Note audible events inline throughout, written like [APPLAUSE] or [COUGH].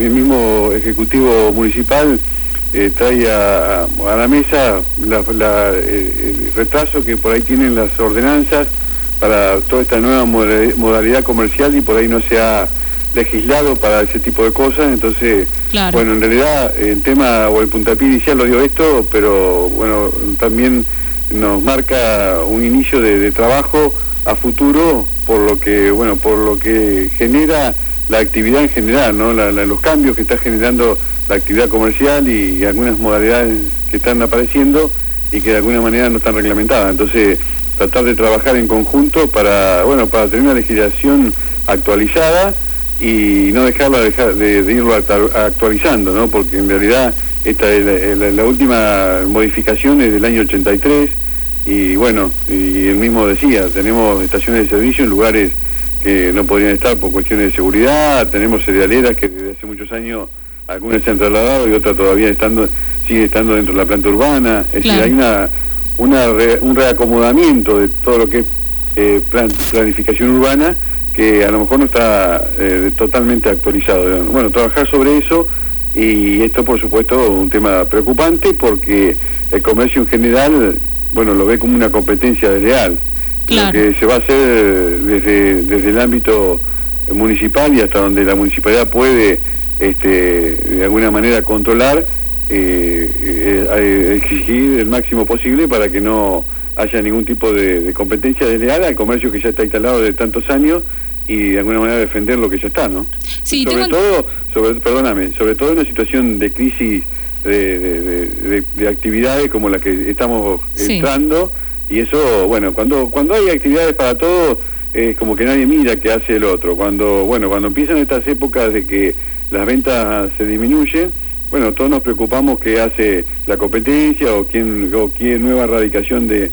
el mismo Ejecutivo Municipal eh, trae a, la mesa el retraso que por ahí tienen las ordenanzas para toda esta nueva modalidad comercial y por ahí no se ha legislado para ese tipo de cosas, entonces, bueno, en realidad el tema o el puntapié inicial lo dio esto, pero bueno, también nos marca un inicio de, trabajo a futuro por lo que, bueno, por lo que genera la actividad en general, ¿no? los cambios que está generando la actividad comercial y, algunas modalidades que están apareciendo y que de alguna manera no están reglamentadas. Entonces, tratar de trabajar en conjunto para, bueno, para tener una legislación actualizada y no dejarla dejar de, irlo actualizando, ¿no? Porque en realidad esta es la, última modificación es del año 83 y bueno, y el mismo decía, tenemos estaciones de servicio en lugares que no podrían estar por cuestiones de seguridad, tenemos cerealeras que desde hace muchos años algunas se han trasladado y otras todavía estando sigue estando dentro de la planta urbana, es decir, hay una, una un reacomodamiento de todo lo que es eh, planificación urbana que a lo mejor no está eh, totalmente actualizado. Bueno, trabajar sobre eso y esto por supuesto un tema preocupante porque el comercio en general, bueno, lo ve como una competencia desleal. Lo que se va a hacer desde, desde el ámbito municipal y hasta donde la municipalidad puede este, de alguna manera controlar, eh, eh, exigir el máximo posible para que no haya ningún tipo de, competencia desleal al comercio que ya está instalado de tantos años y de alguna manera defender lo que ya está, ¿no? Sí, sobre todo, sobre, perdóname, sobre todo en una situación de crisis de, actividades como la que estamos entrando y eso, bueno, cuando cuando hay actividades para todos es como que nadie mira qué hace el otro. Cuando, bueno, cuando empiezan estas épocas de que las ventas se disminuyen, bueno, todos nos preocupamos qué hace la competencia o quién, o qué nueva erradicación de,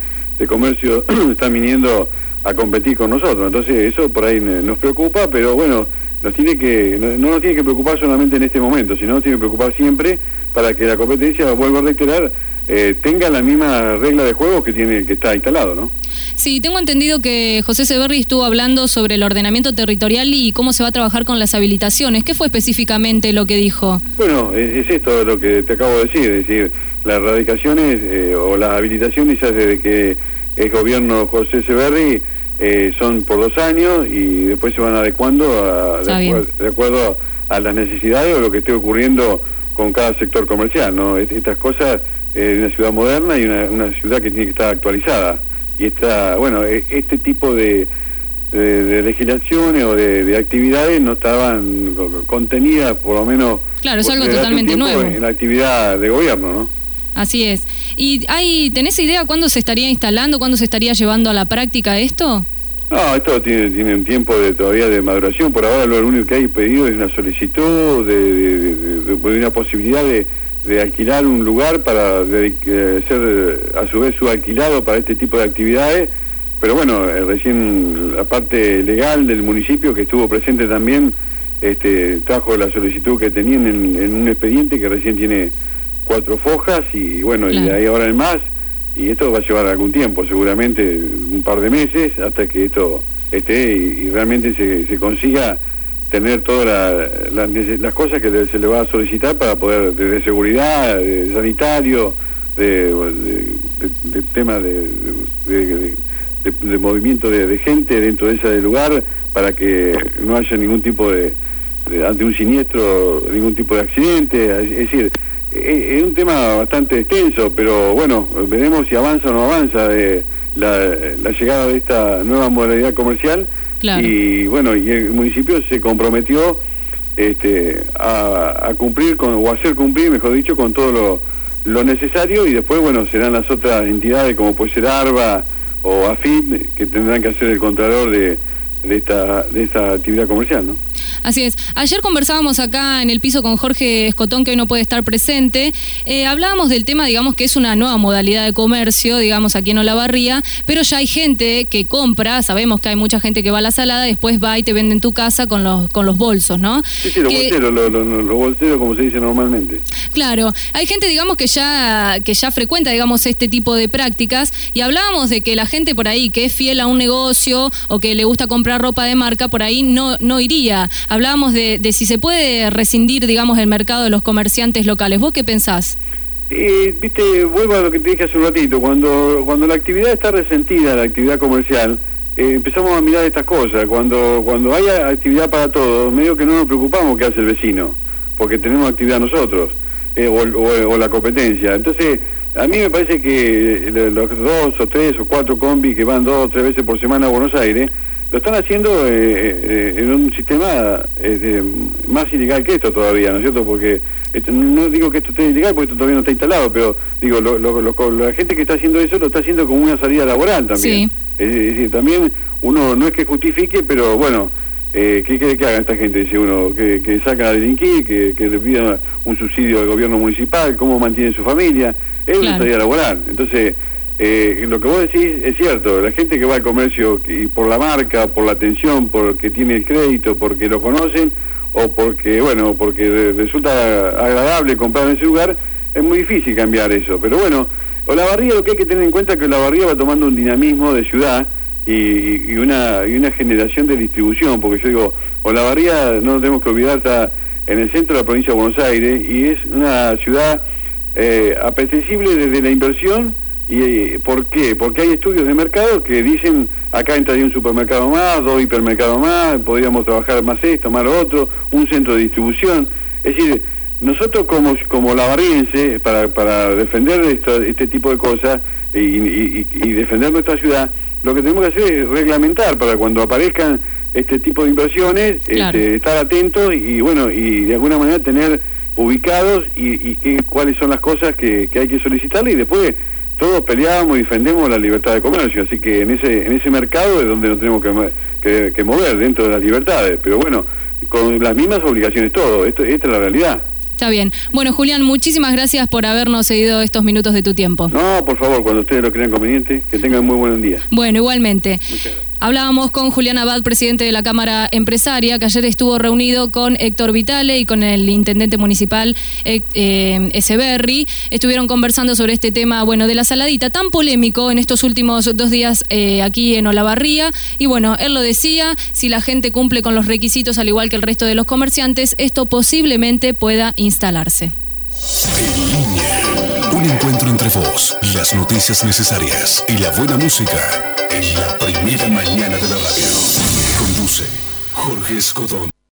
comercio [CLEARS THROAT] están viniendo a competir con nosotros. Entonces eso por ahí nos preocupa, pero bueno, nos tiene que no, nos tiene que preocupar solamente en este momento, sino nos tiene que preocupar siempre para que la competencia, vuelvo a reiterar, eh, tenga la misma regla de juego que tiene que está instalado, ¿no? Sí, tengo entendido que José Severri estuvo hablando sobre el ordenamiento territorial y cómo se va a trabajar con las habilitaciones. ¿Qué fue específicamente lo que dijo? Bueno, es, esto lo que te acabo de decir, es decir, las erradicaciones eh, o las habilitaciones ya desde que es gobierno José Severri eh, son por dos años y después se van adecuando de, acuerdo a las necesidades o lo que esté ocurriendo con cada sector comercial, ¿no? Estas cosas en una ciudad moderna y una ciudad que tiene que estar actualizada y esta, bueno, e, este tipo de, de, legislaciones o de, actividades no estaban contenidas, por lo menos. Claro, es algo totalmente nuevo. En la actividad de gobierno, ¿no? Así es. ¿Y hay, tenés idea cuándo se estaría instalando, cuándo se estaría llevando a la práctica esto? No, esto tiene, tiene un tiempo de, todavía de maduración. Por ahora lo único que hay pedido es una solicitud de, de una posibilidad de de alquilar un lugar para ser a su vez subalquilado para este tipo de actividades, pero bueno, eh, recién la parte legal del municipio que estuvo presente también este, trajo la solicitud que tenían en, un expediente que recién tiene cuatro fojas y bueno, y de ahí ahora en más, y esto va a llevar algún tiempo, seguramente un par de meses, hasta que esto esté y, realmente se, se consiga tener todas las cosas que se le va a solicitar para poder, desde seguridad, de sanitario, de, de, tema de, movimiento de, gente dentro de ese lugar, para que no haya ningún tipo de, ante un siniestro, ningún tipo de accidente. Es, decir, e, es, un tema bastante extenso, pero bueno, veremos si avanza o no avanza de la, la llegada de esta nueva modalidad comercial y bueno, y el municipio se comprometió este, a, cumplir con, o hacer cumplir, mejor dicho, con todo lo, lo necesario y después, bueno, serán las otras entidades como puede ser ARBA o AFIP que tendrán que hacer el contralor de, de, esta, de esta actividad comercial, ¿no? Así es. Ayer conversábamos acá en el piso con Jorge Escotón, que hoy no puede estar presente. Eh, hablábamos del tema, digamos, que es una nueva modalidad de comercio, digamos, aquí en Olavarría, pero ya hay gente que compra, sabemos que hay mucha gente que va a la salada, después va y te vende en tu casa con los, con los bolsos, ¿no? Sí, sí, los bolseros, los, bolseros, como se dice normalmente. Claro, hay gente, digamos, que ya, que ya frecuenta, digamos, este tipo de prácticas y hablábamos de que la gente por ahí que es fiel a un negocio o que le gusta comprar ropa de marca, por ahí no, no iría. Hablábamos de, si se puede rescindir, digamos, el mercado de los comerciantes locales. ¿Vos qué pensás? Eh, viste, vuelvo a lo que te dije hace un ratito, cuando, cuando la actividad está resentida, la actividad comercial, eh, empezamos a mirar estas cosas. Cuando, cuando hay actividad para todos, medio que no nos preocupamos qué hace el vecino, porque tenemos actividad nosotros, eh, o, la competencia. Entonces, a mí me parece que los dos o tres o cuatro combis que van dos o tres veces por semana a Buenos Aires, lo están haciendo eh, en un sistema más ilegal que esto todavía, ¿no es cierto? Porque este, no digo que esto esté ilegal porque esto todavía no está instalado, pero digo, la gente que está haciendo eso lo está haciendo como una salida laboral también. Es decir, también uno no es que justifique, pero bueno, eh, ¿qué quiere que haga esta gente? Dice uno, que, que saca a delinquir, que, que le pida un subsidio al gobierno municipal, cómo mantiene su familia, es una salida laboral. Entonces, eh, lo que vos decís es cierto, la gente que va al comercio y por la marca, por la atención, porque tiene el crédito, porque lo conocen, o porque, bueno, porque resulta agradable comprar en ese lugar, es muy difícil cambiar eso. Pero bueno, Olavarría lo que hay que tener en cuenta es que Olavarría va tomando un dinamismo de ciudad y, una, y una generación de distribución, porque yo digo, Olavarría, no nos tenemos que olvidar, está en el centro de la provincia de Buenos Aires y es una ciudad eh, apetecible desde la inversión. ¿Y eh, por qué? Porque hay estudios de mercado que dicen acá entraría un supermercado más, dos hipermercados más, podríamos trabajar más esto, más lo otro, un centro de distribución. Es decir, nosotros como, como lavarriense, para, para defender este tipo de cosas y, defender nuestra ciudad, lo que tenemos que hacer es reglamentar para cuando aparezcan este tipo de inversiones, este, estar atentos y bueno, y de alguna manera tener ubicados y, y cuáles son las cosas que, que hay que solicitarle y después todos peleamos y defendemos la libertad de comercio, así que en ese en ese mercado es donde nos tenemos que, que, mover dentro de las libertades, pero bueno, con las mismas obligaciones todo, esto, esta es la realidad. Está bien. Bueno, Julián, muchísimas gracias por habernos cedido estos minutos de tu tiempo. No, por favor, cuando ustedes lo crean conveniente, que tengan muy buen día. Bueno, igualmente. Muchas gracias. Hablábamos con Julián Abad, presidente de la Cámara Empresaria, que ayer estuvo reunido con Héctor Vitale y con el intendente municipal eh, eh Estuvieron conversando sobre este tema, bueno, de la saladita, tan polémico en estos últimos dos días eh, aquí en Olavarría. Y bueno, él lo decía, si la gente cumple con los requisitos al igual que el resto de los comerciantes, esto posiblemente pueda instalarse. Un encuentro entre vos, las noticias necesarias y la buena música en la primera mañana de la radio. Conduce Jorge Escodón.